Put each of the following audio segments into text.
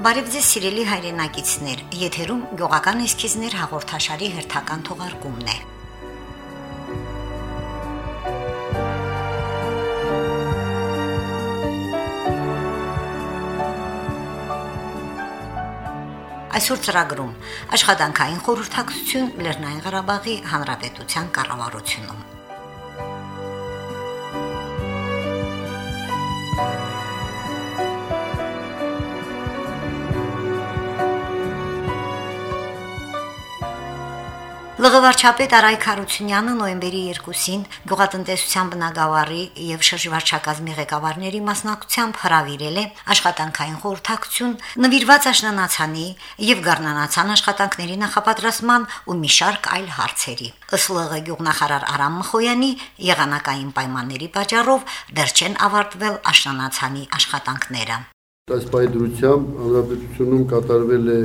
Բարև ձեզ սիրելի հայրենակիցներ, եթերում գյուղական էսքիզներ հաղորդաշարի հերթական թողարկումն է։ Այսօր ծրագրում. Աշխատանքային խորհրդակցություն Լեռնային Ղարաբաղի Հանրապետության կառավարությունում։ Լղվարչապետ Արայք Հարությունյանը նոյեմբերի 2-ին գյուղատնտեսության բնագավառի եւ շրջվարչակազմի ղեկավարների մասնակցությամբ հրավիրել է աշխատանքային խորհրդակցություն նվիրված աշնանացանի եւ գառնանացան աշխատանքների նախապատրաստման ու մի շարք այլ հարցերի։ Ըստ ԼՂ գյուղնախարար Արամ Մխոյանի եղանակային պայմանների պատճառով դեռ չեն ավարտվել աշնանացանի աշխատանքները։ Այս պայդրությամբ հանրապետությունում կատարվել է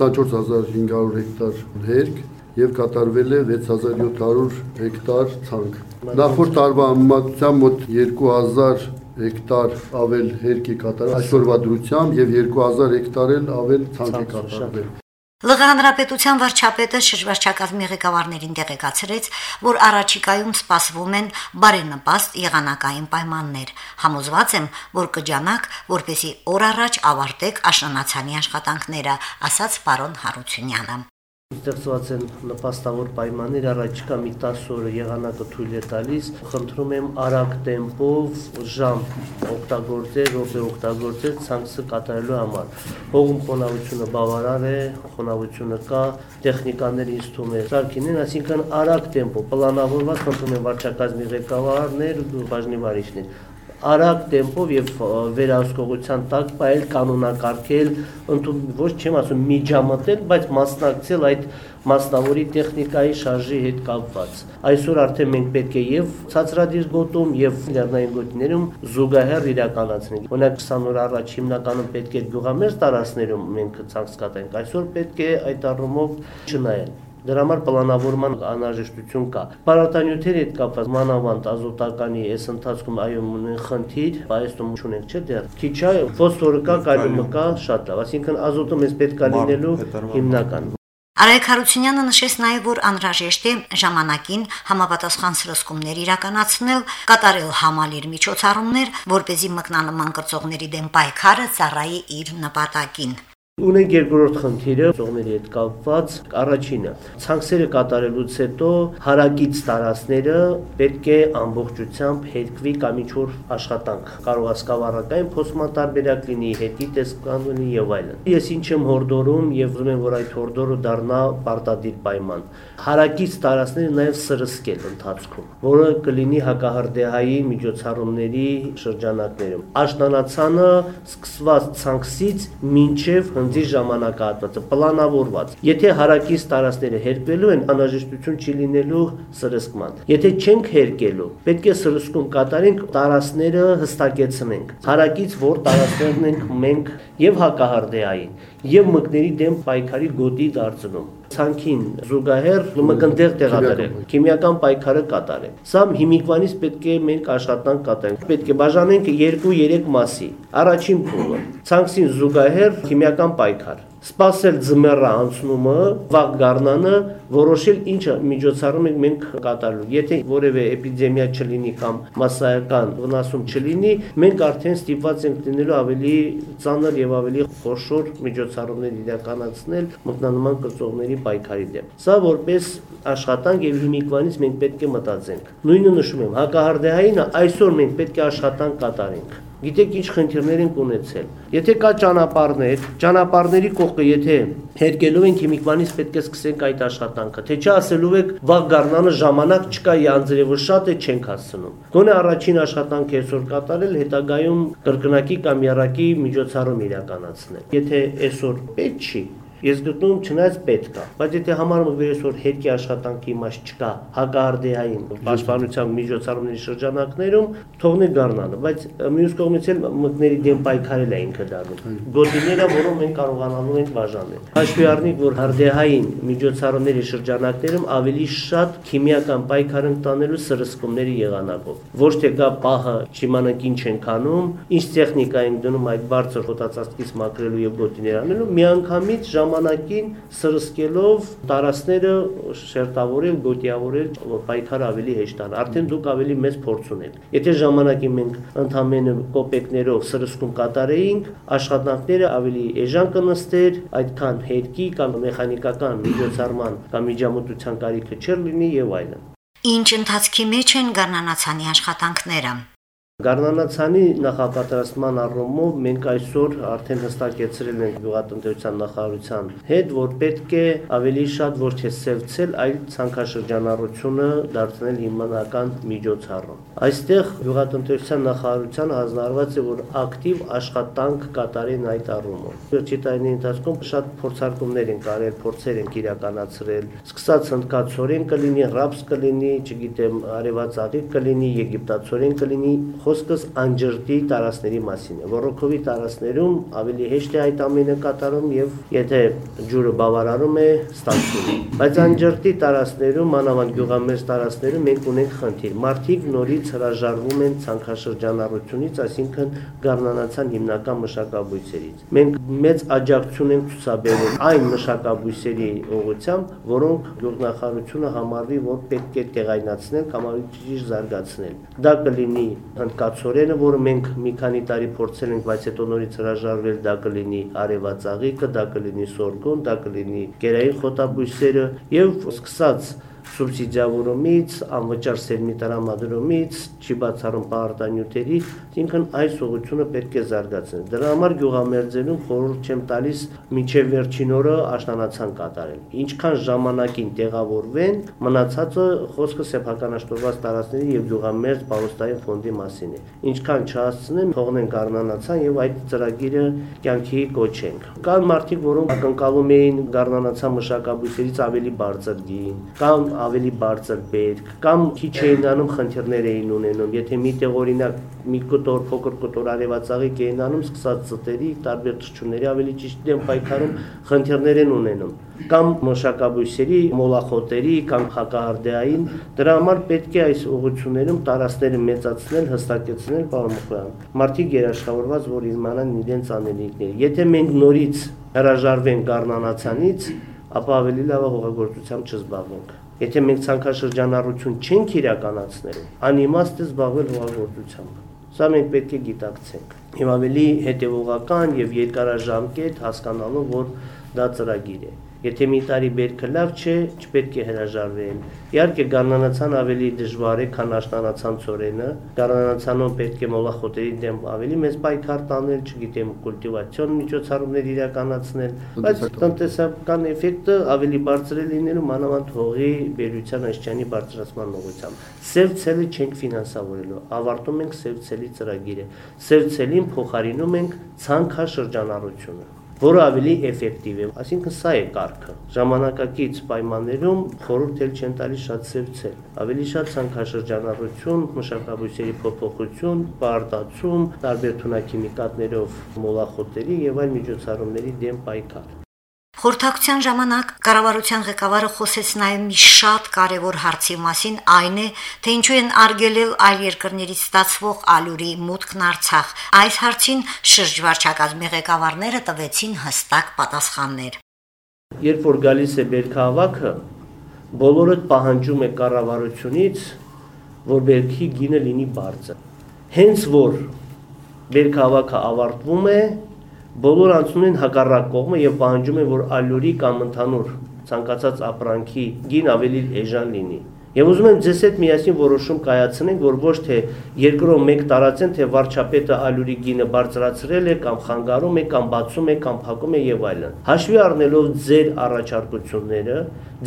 24500 հեկտար հերկ, եւ կատարվել է 6700 հեկտար ցանք։ Նախորդ տարվա համեմատությամբ մոտ 2000 հեկտար ավել հերկ է կատարել այսօրվա դրությամբ եւ 2000 հեկտար էլ ավել ցանք է կատարվել։ ԼՂ հանրապետության վարչապետը շրջվարչակազմի ղեկավարներին տեղեկացրեց, որ առաջիկայում սպասվում են բարենպաստ եղանակային պայմաններ։ Համոզված եմ, որ կջանաք, որպեսի օր առաջ ավարտեք աշնանացանի աշխատանքները, ասաց պարոն Հարությունյանը ստեղծված են նպաստավոր պայմաններ առաջիկա մի 10 օրը եղանակը թույլ է տալիս խնդրում եմ արագ տեմպով ժամ օգտագործել րոպե օգտագործել ցանցը կատարելու համար հողում խոնավությունը բավարար է խոնավությունը կա տեխնիկաները ինձ թվում է սարքինեն այսինքն արագ տեմպո պլանավորված խնդրում եմ վարչակազմի ղեկավարներ բաժնի վարիչներ արագ տեմպով եւ վերահսկողության տակ պայել կանոնակարգել, ընդուն ոչ չեմ ասում միջամտել, բայց մասնակցել այդ մասնավորի տեխնիկայի շարժի հետ կապված։ Այսօր արդեն մենք պետք է եւ ցածրադիր գոտում եւ լեռնային գոտիներում զուգահեռ իրականացնենք։ Օրինակ 20 օր առաջ հիմնականում պետք է գյուղամերձ տարածքներում մենք ցանց կատարենք։ Այսօր պետք է այդ առումով չնայել Դրա համար պլանավորման անհրաժեշտություն կա։ Պարարտանյութերի հետ կապված մանավանդ ազոտականի այս ընթացքում այո ունեն խնդիր, բայստում չունենք չէ դեռ։ Քիչ է, ֆոսֆորը կա, կալիումը կա, շատ լավ։ Այսինքն ազոտը մեզ պետք է լինելու հիմնական։ Արայք Հարությունյանը նշեց նաև, որ անհրաժեշտ է ժամանակին համապատասխան սրսկումներ իրականացնել, կատարել համալիր միջոցառումներ, որ เป զի մկնանման կրծողների դեմ պայքարը ծառայի իր նպատակին։ Ունենք երկրորդ խնդիրը ծողների հետ կապված։ Առաջինը, ցանքսերը կատարելուց հետո հարակից տարածները պետք է ամբողջությամբ հետքվի կամ ինչ-որ աշխատանք։ Կարող է սկավառակային փոսման տարբերակ լինի, հետի տեսքան լինի եւ այլն։ Ես ինչ եմ հորդորում եւ ուզում եմ, որ այդ հորդորը դառնա պարտադիր պայման։ Հարակից տարածները նաեւ սրսկել ընթացքում, որը կլինի հակահարդեհայի միջոցառումների շրջանակներում։ Աշնանացանը սկսված ցանքսից մինչև հնձի ժամանակահատվածը պլանավորված։ Եթե հարակից տարածքները հերկվելու են, անհրաժեշտություն չի լինելու սրսկման։ Եթե չենք հերկելու, պետք է սրսկում կատարենք, տարածքները հստակեցնենք։ Հարակից որ տարածքներն ենք մենք եւ հակահարդեային, եւ մկների դեմ պայքարի գոտի դարձնում ցանկին զուգահեռ մկնդեղ տեղադրել, քիմիական պայքարը կատարել։ Սա հիմիկվանից պետք է մենք աշխատանք կատարենք։ Պետք է բաժանենք 2-3 մասի։ Առաջին փուլը ցանկին զուգահեռ քիմիական պայքար սпасել ձմեռը անցումը, վաղ գառնանը, որոշել ինչ միջոցառում ենք մենք կատարելու։ Եթե որևէ էպիդեմիա չլինի կամ massայական վնասում չլինի, մենք արդեն ստիպված ենք դնելու ավելի ծանր եւ ավելի խոշոր միջոցառումներ իրականացնել մտնանման կծողների պայքարի դեմ։ Սա որպես աշխատանք եւ հիմիկվանից մենք պետք է մտածենք։ Նույնը նշում եմ, հակահարդեհային այսօր մենք պետք է աշխատանք կատարենք։ Գիտեք ինչ խնդիրներ ենք ունեցել։ Եթե կա ճանապարհներ, ճանապարհների կողքը եթե հերկելով ենք հիմիկվանից պետք է սկսենք այդ աշխատանքը։ Թե չասելու եք վաղ գառնանը ժամանակ չկա յանձրևը շատ է չենք հասցնում։ Գոնե առաջին աշխատանքը այսօր կատարել, հետագայում կրկնակի կամ երակի միջոցառում իրականացնել։ Եթե այսօր պետք չի, Ես գտնում չնայած պետք է, բայց եթե համարում եք որ հետքի աշխատանքի իմաստ չկա հակարդեային պաշտպանության միջոցառումների շրջանակներում թողնի գառնանը, բայց մյուս կողմից էլ մկների դեմ պայքարել է ինքը դառնում։ Գոտիները, որոնք մենք կարողանալու ենք բաժանել։ Հաշվի առնենք, որ հարդեհային միջոցառումների շրջանակներում ավելի շատ քիմիական պայքար են տանելու սրսկումների եղանակով։ Ոչ թե գա պահը չիմանանք ինչ են անում, ինչ տեխնիկա են դնում այդ բարձր հոտածածկից մաքրելու եւ գոտիներ անելու, միանգամից ժամանակին սրսկելով տարածները շերտավորել, գոտիավորել, որ պայքարը ավելի հեշտանա։ Արդեն դուք ավելի մեծ փորձ ունեք։ Եթե ժամանակին մենք ընդհանրապես կոպեկներով սրսկում կատարեինք, աշխատանքները ավելի էժան կնստեր, այդքան հետքի կամ մեխանիկական միջոցառման կամ միջամտության կարիքը չեր լինի եւ այլն։ Ինչ ընթացքի մեջ են գառնանացանի աշխատանքները։ Գառնանացանի նախապատրաստման առումով մենք այսօր արդեն հստակեցրել ենք գյուղատնտեսության նախարարության հետ, որ պետք է ավելի շատ ոչ թե սևցել, այլ ցանքաշրջանառությունը դարձնել հիմնական միջոցառում։ Այստեղ գյուղատնտեսության նախարարության հանձնարարված է, որ ակտիվ աշխատանք կատարեն այդ առումով։ Վերջի տարիների ընթացքում շատ փորձարկումներ են կարել, փորձեր են իրականացրել։ Սկսած հնդկացորեն կլինի, ռապս կլինի, չգիտեմ, արևածաղիկ կլինի, եգիպտացորեն կլինի, խոսքս անջրտի տարածքների մասին է։ Ռոռոկովի տարածքներում ավելի հեշտ է այդ ամենը կատարում եւ եթե ջուրը բավարարում է, ստացվում։ Բայց անջրտի տարածքներում, մանավանդ գյուղամերձ տարածքներում մենք ունենք խնդիր։ Մարդիկ նորից հրաժարվում են ցանքաշրջանառությունից, այսինքն գառնանացան հիմնական մշակաբույսերից։ Մենք մեծ աջակցություն ենք ցուցաբերել այն մշակաբույսերի ուղղությամբ, որոնք գյուղնախարությունը համարվի, որ պետք է տեղայնացնել կամ ավելի ճիշտ զարգացնել։ Դա կլինի հնդկացորենը, որը մենք մի քանի տարի փորձել ենք, բայց հետո նորից հրաժարվել, դա կլինի արևածաղիկը, դա կլինի սորգոն, դա կլինի կերային խոտաբույսերը եւ սկսած սուբսիդիավորումից, անվճար սերմի տրամադրումից, չի բացառում պարտանյութերի, ինքն այս ուղղությունը պետք է զարգացնել։ Դրա համար գյուղամերձերում խորհուրդ չեմ տալիս միջև վերջին օրը աշտանացան կատարել։ Ինչքան ժամանակին տեղավորվեն, մնացածը խոսքը սեփականաշտորված տարածքների եւ գյուղամերձ պարոստային ֆոնդի մասին է։ Ինչքան չհասցնեն, թողնեն գառնանացան եւ այդ ծրագիրը կյանքի կոչենք։ Կան մարդիկ, որոնք ակնկալում էին գառնանացան մշակաբույսերից ավելի բարձր գին, կամ ավելի բարձր պետք կամ քիչ էին անում խնդիրներ էին ունենում եթե մի տեղ օրինակ մի կտոր փոքր կտոր արևածաղիկ էին անում սկսած ծտերի տարբեր թշչունների ավելի ճիշտ դեմ պայքարում խնդիրներ են ունենում կամ մշակաբույսերի մոլախոտերի կամ հակահարդեային դրա համար պետք է այս ուղություններում տարածքները մեծացնել հստակեցնել պարոն Մխոյան մարդիկ երաշխավորված որ իմանան իրենց անելիքները եթե մենք նորից հրաժարվենք գառնանացանից ապա ավելի լավ հողագործությամբ չզբաղվենք Եթե մենք ցանկաշրջանառություն չենք իրականացնել, անիմաստ է զբաղվել հողագործությամբ։ Սա մենք պետք է գիտակցենք։ Եվ ավելի հետևողական եւ երկարաժամկետ հասկանալով, որ դա ծրագիր է։ Եթե մի տարի բերքը լավ չէ, չպետք է հրաժարվեն։ Իհարկե գառնանացան ավելի դժվար է, քան աշտանացան ծորենը։ Գառնանացանում պետք է մոլախոտերի դեմ ավելի մեծ պայքար տանել, չգիտեմ, կուլտիվացիոն միջոցառումներ իրականացնել, բայց տնտեսական էֆեկտը ավելի բարձր է լինելու մանավանդ հողի բերության աշճանի բարձրացման ուղղությամբ։ Սև ցելը չենք ֆինանսավորելու, ավարտում ենք սև ցելի ծրագիրը։ Սև ցելին փոխարինում ենք ցանքաշրջանառությունը որը ավելի էֆեկտիվ է։ Այսինքն սա է կարգը։ Ժամանակակից պայմաններում խորհուրդ էլ չեն տալիս շատ սևցել։ Ավելի շատ ցանքաշրջանառություն, մշակաբույսերի փոփոխություն, պարտացում, տարբեր թունաքիմիկատներով մոլախոտերի եւ այլ միջոցառումների դեմ պայքար։ Խորհրդակցության ժամանակ կառավարության ղեկավարը խոսեց նաև մի շատ կարևոր հարցի մասին, այն է, թե ինչու են արգելել այլ երկրներից ստացվող ալյուրի մուտքն Արցախ։ Այս հարցին շրջվարչակազմի ղեկավարները տվեցին հստակ պատասխաններ։ Երբ որ գալիս է բերքահավաքը, բոլորը պահանջում է կառավարությունից, որ բերքի գինը լինի բարձր։ Հենց որ բերքահավաքը ավարտվում է, բոլոր անցնում են հակառակ կողմը եւ պահանջում են, որ ալյուրի կամ ընդհանուր ցանկացած ապրանքի գին ավելի էժան լինի։ Եվ ուզում եմ ձեզ հետ միասին որոշում կայացնենք, որ ոչ թե երկրով մեկ տարածեն, թե վարչապետը ալյուրի գինը բարձրացրել է կամ խանգարում է կամ բացում է կամ փակում է եւ այլն։ Հաշվի առնելով ձեր առաջարկությունները,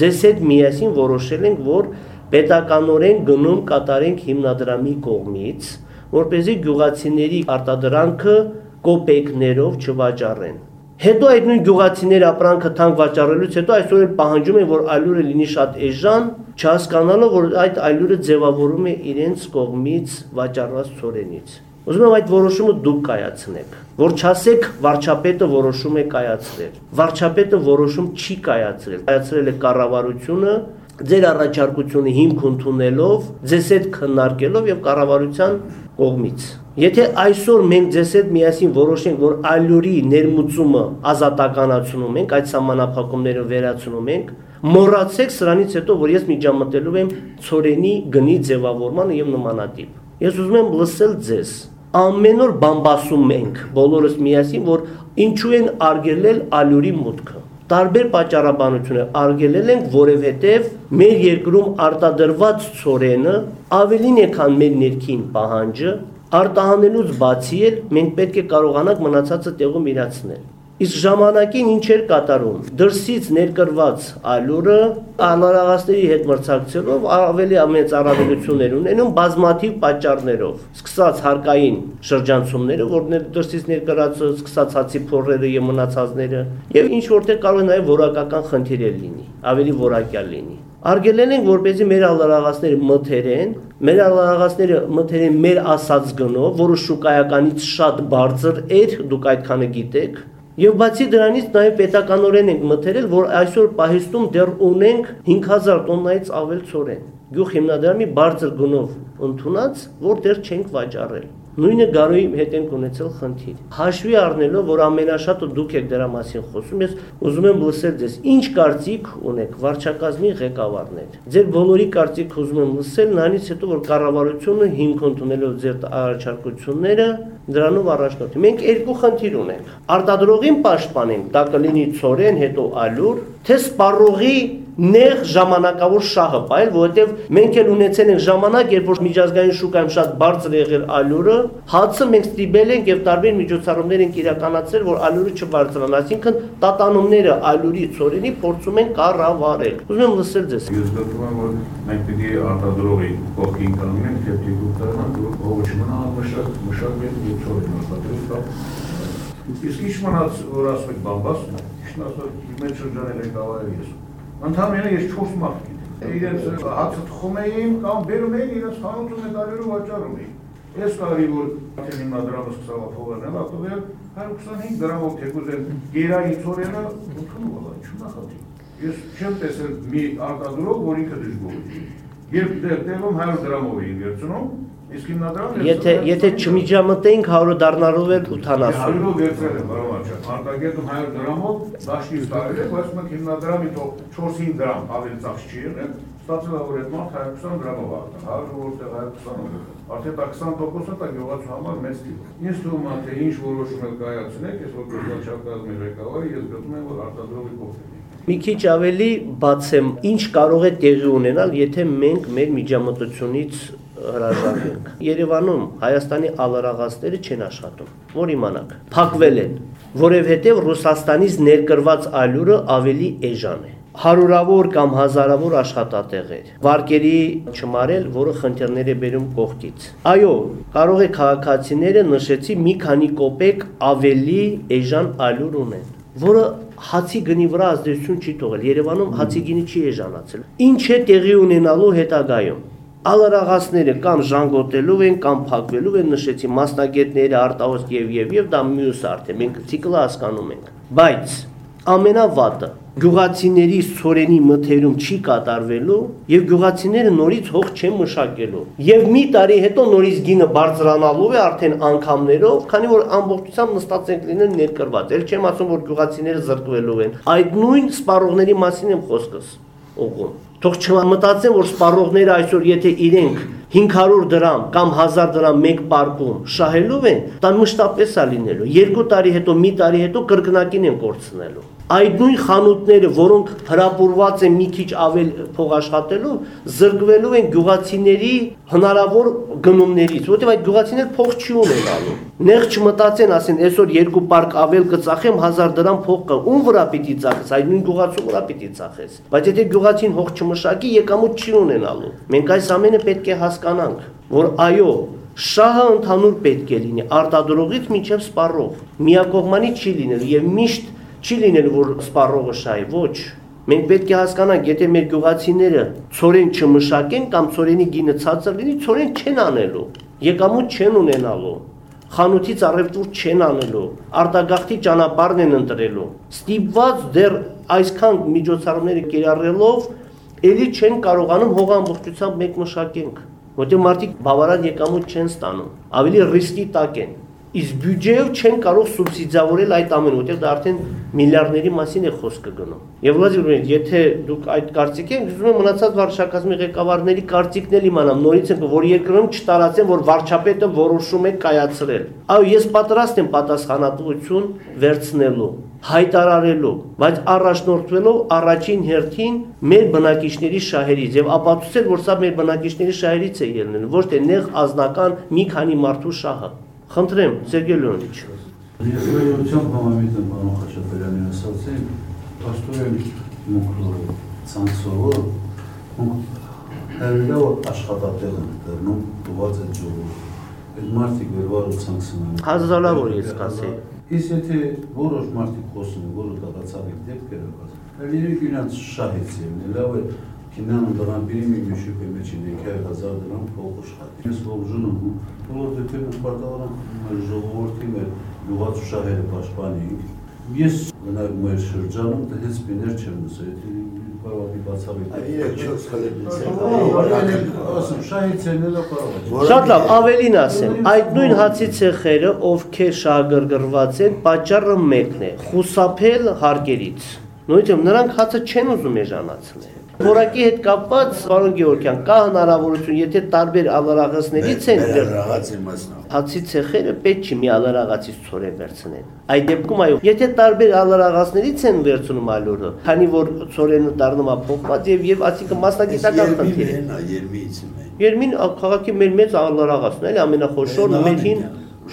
ձեզ հետ միասին որոշել ենք, որ պետականորեն գնում կատարենք հիմնադրամի կողմից, որ เป զի գյուղացիների արտադրանքը կոպեկներով չվաճառեն։ Հետո այդ նույն գյուղացիները ապրանքը թանկ վաճառելուց հետո այսօր էլ պահանջում են, որ այլուրը լինի շատ էժան, չհասկանալով, որ այդ այլուրը ձևավորում է իրենց կողմից վաճառված ծորենից։ Ուզում եմ այդ որոշումը դուք կայացնեք, որ չասեք վարչապետը որոշում է կայացրել։ Վարչապետը որոշում չի կայացրել։ Կայացրել է կառավարությունը ձեր առաջարկությունը հիմք ընդունելով, ձեզ հետ քննարկելով եւ կառավարության կողմից։ Եթե այսօր մենք ձեզ հետ միասին որոշենք, որ ալյուրի ներմուծումը ազատականացնում ենք, այդ սահմանափակումները վերացնում ենք, մոռացեք սրանից հետո, որ ես միջամտելու եմ ծորենի գնի ձևավորմանը եւ նմանատիպ։ Ես ուզում եմ լսել ձեզ ամեն օր բամբասում ենք բոլորս միասին, որ ինչու են արգելել ալյուրի մուտքը։ Տարբեր պատճառաբանություններ արգելել ենք, որովհետև մեր երկրում արտադրված ծորենը ավելին է, քան մեր ներքին պահանջը, արտահանելուց բացի էլ մենք պետք է կարողանանք մնացածը տեղում իրացնել։ Իսկ ժամանակին ինչ էր կատարում։ Դրսից ներկրված ալյուրը անարաղասների հետ մրցակցելով ավելի ամենից առավելություններ ունենում բազմաթիվ պատճառներով։ Սկսած հարկային շրջանցումները, որներ դրսից ներկրած սկսած հացի փորերը եւ մնացածները, եւ ինչ որտեղ կարող է նաեւ որակական խնդիրեր լինի, ավելի որակյալ լինի։ Արգելել ենք, որպեսզի մեր ալարաղացները մթերեն, մեր ալարաղացները մթերեն մեր ասած գնով, որը շուկայականից շատ բարձր էր, դուք այդքանը գիտեք, Եվ բացի դրանից նաև պետականորեն ենք մթերել, որ այսօր պահեստում դեռ ունենք 5000 տոննայից ավել ծորեն։ Գյուղ հիմնադրամի բարձր գնով ընդունած, որ դեռ չենք վաճառել։ Նույնը գարոյի հետ ենք ունեցել խնդիր։ Հաշվի առնելով, որ ամենաշատը դուք եք դրա մասին խոսում, ես ուզում եմ լսել ձեզ, ինչ կարծիք ունեք վարչակազմի ղեկավարներ։ Ձեր բոլորի կարծիք ուզում եմ լսել, նրանից հետո որ կառավարությունը հիմք ընդունելով ձեր առաջարկությունները դրանով առաջնորդի։ Մենք երկու խնդիր ունենք։ Արտադրողին պաշտպանենք, դա կլինի ծորեն, հետո ալյուր, թե սպառողի նեղ ժամանակավոր շահը բայել, որովհետև մենք էլ ունեցել ենք ժամանակ, երբ որ միջազգային շուկայում շատ բարձր եղել ալյուրը, հացը մենք ստիպել ենք եւ տարբեր միջոցառումներ ենք իրականացրել, որ ալյուրը չբարձրանա, այսինքն տատանումները ալյուրի ծորենի փորձում են կառավարել։ Ուզում եմ լսել ձեզ։ Ես եմ, որ մենք պիտի արտադրողի կողքին կանգնենք եւ տանանք, որ ողջ մնա մշակ, մշակել եւ ծորեն արտադրել կա։ Իսկ ինչ մնաց, որ ասում եք բամբաս, ինչ ասում, մեր շրջանել եք ավարել ես Ընդհանրապես ես 4 մարդ գիտեմ։ Իրենց հացը թխում էին կամ բերում էին իրենց խանութում մեդալերով վաճառում էին։ Ես կարի որ արդեն հիմնադրամը սկսավ փողերն ապտվել 125 դրամով թեկուզ են գերայի ծորենը ընդունում ալա, չնախատի։ Ես չեմ տեսել մի արտադրող, որ ինքը դժգոհ է։ Երբ դեռ տեղում 100 դրամով էին վերցնում, Իսկ հիմնադրամը Եթե եթե չմիջամտեինք 100 դառնալով էլ 80։ 100-ով վերցրել եմ, բարոյա։ Արտագետում 100 դրամով դաշտից տարել է, բայց մենք հիմնադրամի 4-5 դրամ ավելի ծախս չի եղել, ստացել է որ այդ մարդ 120 դրամով արտա, 100 որտեղ 120-ով։ Արդեն դա 20%-ը դա գյուղացու համար մեծ թիվ։ Ինձ թվում է թե ինչ որոշում եք կայացնեք, ես որ գյուղաչակազմի ղեկավարը, ես գտնում եմ որ արտադրողի կողքին Մի քիչ ավելի բացեմ, ինչ կարող է տեղի ունենալ, եթե մենք մեր միջամտությունից հրաժարվենք։ Երևանում Հայաստանի ալարաղացները չեն աշխատում։ Որ իմանաք, փակվել են, որովհետև Ռուսաստանից ներկրված ալյուրը ավելի էժան է հարյուրավոր կամ հազարավոր աշխատատեղեր։ Վարկերի չմարել, որը խնդիրներ է բերում կողքից։ Այո, կարող է քաղաքացիները նշեցի մի քանի կոպեկ ավելի էժան ալյուր ունեն, որը հացի գնի վրա ազդեցություն չի թողել։ Երևանում հացի գինի չի էժանացել։ Ինչ է տեղի ունենալու հետագայում ալարաղացները կամ ժանգոտելու են կամ փակվելու են նշեցի մասնագետները արտահոսք եւ եւ եւ դա մյուս արդեն մենք ցիկլը հասկանում ենք բայց ամենավատը գյուղացիների սորենի մթերում չի կատարվելու եւ գյուղացիները նորից հող չեն մշակելու եւ մի տարի հետո նորից գինը բարձրանալու է արդեն անգամներով քանի որ ամբողջությամբ նստած ենք լինել ներկրված ել չեմ ասում որ գյուղացիները զրկվելու են այդ նույն սպառողների մասին եմ խոսքս ուղում Թող չմտածեն, որ սպառողները այսօր եթե իրենք 500 դրամ կամ 1000 դրամ մեկ պարկում շահելու են, դա մշտապես է լինելու։ Երկու տարի հետո, մի տարի հետո կրկնակին են կորցնելու այդ նույն խանութները, որոնք հրապուրված են մի քիչ ավել փող աշխատելու, զրկվելու են գյուղացիների հնարավոր գնումներից, որտեղ այդ գյուղացիները փող չի ունենալու։ Նեղ չմտածեն, ասեն, այսօր երկու պարկ ավել կծախեմ 1000 դրամ փող կա։ Ում վրա պիտի ծախես, այդ նույն գյուղացու վրա պիտի ծախես։ Բայց եթե գյուղացին հող չմշակի, եկամուտ չի ունենալու։ Մենք այս ամենը պետք է հասկանանք, որ այո, Շահը ընդհանուր պետք է լինի արտադրողից մինչև սպառող։ Միակողմանի չի լինելու եւ միշտ չի լինելու որ սպառողը շահի, ոչ։ Մենք պետք է հասկանանք, եթե մեր գյուղացիները ծորեն չմշակեն կամ ծորենի գինը ցածր լինի, ծորեն չեն անելու, եկամուտ չեն ունենալու խանութից առևտուր չեն անելու, արտագաղթի ճանապարհն են ընտրելու։ Ստիպված դեռ այսքան միջոցառումները կիրառելով ելի չեն կարողանում հող ամբողջությամբ մեկ մշակենք, որտեղ մարդիկ բավարար եկամուտ չեն ստանում, ավելի ռիսկի տակ են իսկ բյուջեով չեն կարող սուբսիդավորել այդ ամենը, որտեղ դա արդեն միլիարդների մասին է խոսքը գնում։ Եվ Վլադիմիր, եթե դուք այդ կարծիք եք, ուզում եմ մնացած վարչակազմի ղեկավարների կարծիքն էլ իմանամ, նորից ենք, որ երկրում չտարածեն, որ վարչապետը որոշում է կայացրել։ Այո, ես պատրաստ եմ պատասխանատվություն վերցնելու հայտարարելու, բայց առաջնորդվելով առաջին հերթին մեր բնակիչների շահերից եւ ապացուցել, որ սա մեր բնակիչների շահերից է ելնել, ոչ թե նեղ ազնական մի քանի մարդու շահը։ Խնդրեմ, Սերգեյ Լեոնիչ։ Ես վերջությամբ համամիտ եմ պարոն Խաչատրյանի ասացին, աստորեն մուկլոր ցանցով հերիլը աշխատատեղ են դառնում դուված է ջուրը։ Այդ մարդիկ վերվարու ցանցում են։ Հազարավոր ես կասեի։ Իսկ եթե որոշ մարդիկ խոսում են, որը դատացավի դեպքերը կասեն, հəlir günəç şahid sevin. Լավ է Կինան դրան բերի մի միշուկ է մեջ 3000 դրամ փող աշխատի։ Ես ողջունում եմ, որ դեպի պարտավորան ժողովրդի մեր լուղած շահերը պաշտպանենք։ Ես գնալ մեր շրջանում դա հենց բիներ չեմ լսել, եթե կարող է բացավի։ Շատ լավ, ավելին ասեմ, այդ նույն հացի ցեխերը, ովքեր շահագրգռված են, պատճառը մեկն է՝ խուսափել հարկերից։ Նույնիսկ նրանք հացը չեն ուզում էժանացնել։ Որակի հետ կապված, պարոն Գեորգյան, կա հնարավորություն, եթե տարբեր ալարաղացներից են դեռ ռաղացի մասնավ։ հացի ցեխերը պետք չի մի ալարաղացից ծորեն վերցնեն։ Այդ դեպքում այո, եթե տարբեր ալարաղացներից են վերցնում ալուրը, քանի որ ծորենը դառնում է փոխված եւ եւ ասիկը մասնագիտական խնդիր է։ Նա երմիից է։ Երմին քաղաքի մեր մեծ ալարաղացն էլի ամենախոշոր մեքին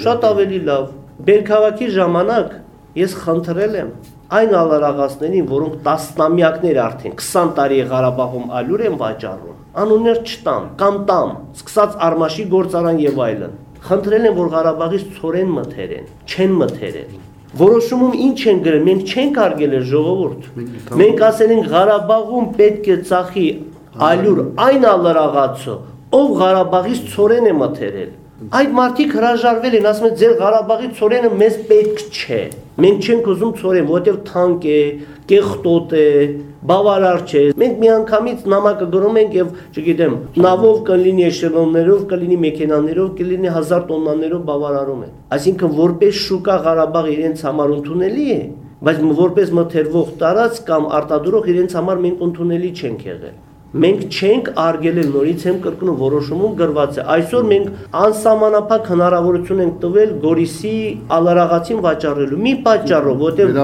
շատ ավելի լավ։ Բերքավակի ժամանակ ես խնդրել եմ այն ալարաղացներին, որոնք տասնամյակներ արդեն 20 տարի է Ղարաբաղում ալյուր են վաճառում, անուններ չտամ, կամ տամ, սկսած Արմաշի գործարան եւ այլն։ Խնդրել են, որ Ղարաբաղից ծորեն մթերեն, չեն մթերել։ Որոշումում ինչ են գրել, մենք չենք արգել ժողովուրդ։ Մենք ասել ենք Ղարաբաղում պետք է ծախի ալյուր այն ալարաղացը, ով Ղարաբաղից ծորեն է մթերել։ Այդ մարդիկ հրաժարվել են, ասում են ձեր Ղարաբաղի ծորենը մեզ պետք չէ։ Մենք չենք ուզում ծորեն, որովհետև թանկ է, կեղտոտ է, բավարար չէ։ Մենք միանգամից նամակը գրում ենք եւ, չգիտեմ, նավով կլինի էշելոններով, կլինի մեքենաներով, կլինի 1000 տոննաներով բավարարում են։ Այսինքն որպես շուկա Ղարաբաղ իրենց համար ընդունելի է, բայց որպես մթերվող տարած կամ արտադրող իրենց համար մենք ընդունելի չենք եղել։ Մենք չենք արգելել նորից եմ կրկնում որոշումում գրված է։ Այսօր մենք անսահմանափակ հնարավորություն ենք տվել Գորիսի ալարաղացին վաճառելու։ Մի պատճառով, որտեղ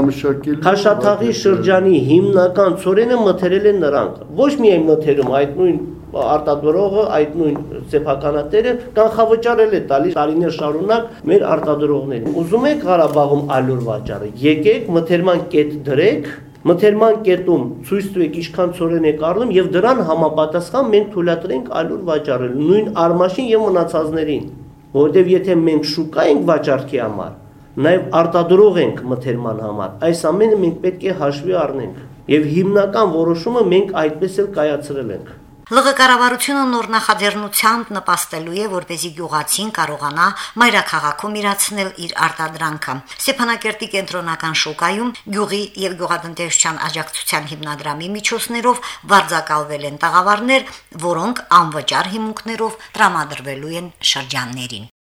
Քաշաթաղի շրջանի հիմնական ծորենը մթերել են նրանք։ Ոչ միայն մթերում, այդ նույն արտադրողը, այդ նույն սեփականատերը կանխավճարել է տալիս տարիներ շարունակ մեր արտադրողներին։ Ուզում եք Ղարաբաղում ալյուր վաճառը։ Եկեք մթերման կետ դրեք, մթերման կետում ցույց տվեք ինչքան ծորեն եք առնում եւ դրան համապատասխան մենք թույլատրենք ալյուր վաճառել նույն արմաշին եւ մնացածներին որովհետեւ եթե մենք շուկա ենք վաճառքի համար նաեւ արտադրող ենք մթերման համար այս ամենը մենք պետք է հաշվի առնենք եւ հիմնական որոշումը մենք այդպես էլ կայացրել ենք ԼՂ կառավարությունը նոր նախաձեռնությամբ նպաստելու է, որպեսզի գյուղացին կարողանա մայրաքաղաքում իրացնել իր արտադրանքը։ Ստեփանակերտի կենտրոնական շուկայում գյուղի եւ գյուղատնտեսության աջակցության հիմնադրամի միջոցներով վարձակալվել են տաղավարներ, որոնք անվճար հիմունքներով տրամադրվելու են շրջաններին։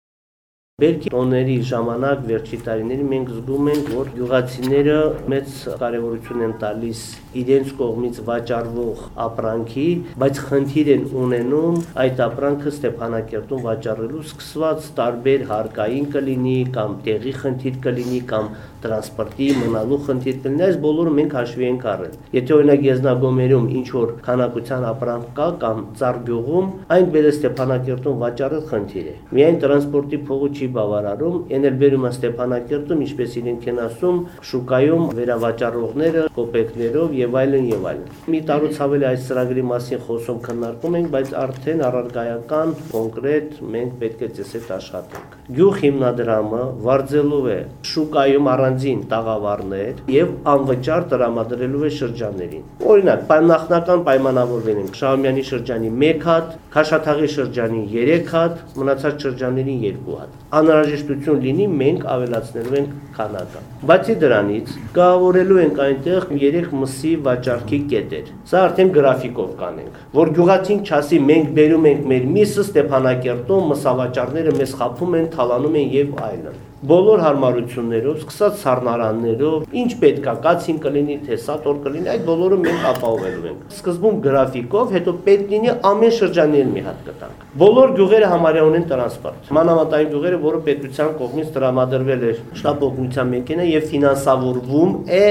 Բերքի տոների ժամանակ վերջի տարիներին մենք զգում ենք, որ յուղացիները մեծ կարևորություն են տալիս իրենց կողմից վաճառվող ապրանքի, բայց խնդիր են ունենում այդ ապրանքը Ստեփանակերտում վաճառելու սկսված տարբեր հարկային կլինի կամ տեղի խնդիր կլինի կամ տրանսպորտի մնալու խնդիր կլինի, այս բոլորը մենք հաշվի ենք առել։ Եթե օրինակ Եզնագոմերում ինչ որ քանակության ապրանք կա կամ Ծառ գյուղում, այն բերել Ստեփանակերտում վաճառել խնդիր է։ Միայն տրանսպորտի փողը չի չի բավարարում, էներբերումը Ստեփանակերտում, ինչպես իրենք են ասում, շուկայում վերավաճառողները կոպեկներով եւ այլն եւ այլն։ Մի տարուց ավելի այս ծրագրի մասին խոսում քննարկում ենք, բայց արդեն առարգայական կոնկրետ մենք պետք է ծեսետ աշխատենք։ Գյուղ հիմնադրամը վարձելու է շուկայում առանձին տաղավարներ եւ անվճար տրամադրելու է շրջաններին։ Օրինակ, նախնական պայմանավորվել ենք Շահումյանի շրջանի 1 հատ, Քաշաթաղի շրջանի 3 հատ, մնացած շրջաններին 2 հատ։ Անհրաժեշտություն լինի մենք ավելացնելու ենք քանակը։ Բացի դրանից, կավորելու ենք այնտեղ 3 մսի վաճառքի կետեր։ Սա արդեն գրաֆիկով կանենք, որ գյուղացին չասի մենք բերում ենք մեր միսը Ստեփանակերտում, մսավաճառները մեզ խափում են, թալանում են եւ այլն բոլոր հարմարություններով, սկսած սառնարաններով, ինչ պետքա, կացին կլինի, թե սատոր կլինի, այդ բոլորը մենք ապահովելու ենք։ Սկզբում գրաֆիկով, հետո պետք լինի ամեն շրջանին մի հատ կտանք։ Բոլոր գյուղերը համարյա ունեն տրանսպորտ։ Մանավանդ գյուղերը, որը պետության կողմից տրամադրվել է շտապ օգնության մեքենա եւ ֆինանսավորվում է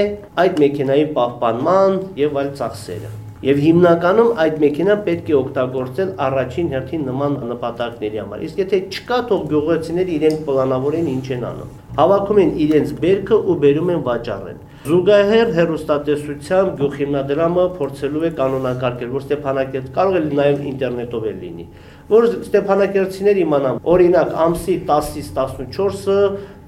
այդ մեքենայի պահպանման եւ այլ ծախսերը։ Եվ հիմնականում այդ մեքենան պետք է օգտագործել առաջին հերթին նման նպատակների համար։ Իսկ եթե չկա, թող գյուղացիները իրենք պլանավորեն ինչ են անում։ Հավաքում են իրենց բերքը ու բերում են վաճառեն։ Զուգահեռ հերոստատեսությամբ գյուղհիմնադրամը փորձելու է կանոնակարգել, որ Ստեփանակերտ կարող է նաև ինտերնետով էլ լինի, որ Ստեփանակերտցիներ իմանան, օրինակ ամսի 10-ից 14-ը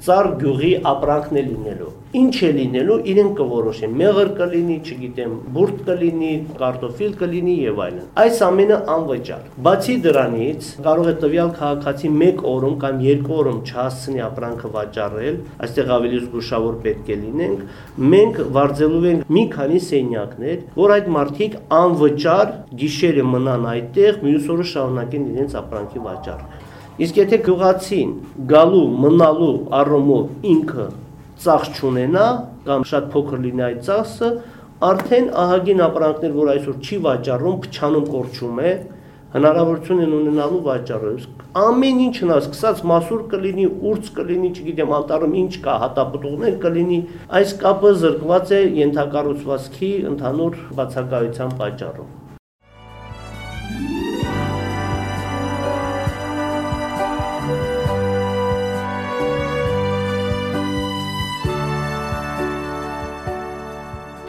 ծառ գյուղի ապրանքն է լինելու։ Ինչ է լինելու, իրեն կորոշեն։ Մեղր կլինի, չգիտեմ, բուրդ կլինի, կարտոֆիլ կլինի եւ այլն։ Այս ամենը անվճար։ Բացի դրանից, կարող է տվյալ քաղաքացի 1 օրում կամ 2 օրում չհասցնի ապրանքը վաճառել, այստեղ ավելի զգուշավոր պետք է լինենք։ Մենք վարձելու ենք մի քանի սենյակներ, որ այդ մարդիկ անվճար գիշերը մնան այդտեղ, մյուս օրը շարունակեն իրենց ապրանքի վաճառը։ Իսկ եթե գյուղացին գալու, մնալու առումով ինքը ծախս չունենա կամ շատ փոքր լինի այդ ծախսը, արդեն ահագին ապրանքներ, որ այսօր չի վաճառում, փչանում կորչում է, հնարավորություն են ունենալու վաճառը։ Ամեն ինչ հնա, սկսած մասուր կլինի, ուրց կլինի, չգիտեմ, անտառում ինչ կա, հատապտուղներ կլինի, այս կապը զրկված է ենթակառուցվածքի ընդհանուր բացակայության պատճառով։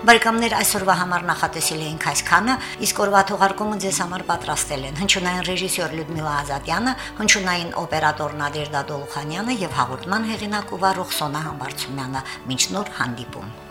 Բարեկամներ այսօրվա համար նախատեսել էինք այսքանը, իսկ օրվա թողարկումը ձեզ համար պատրաստել են հնչյունային ռեժիսոր Լյուդմիլա Ազատյանը, հնչյունային օպերատոր Նադեժդա Դոլխանյանը եւ հաղորդման հեղինակ ու վարող Սոնա Համբարձումյանը։ Մինչ նոր հանդիպում։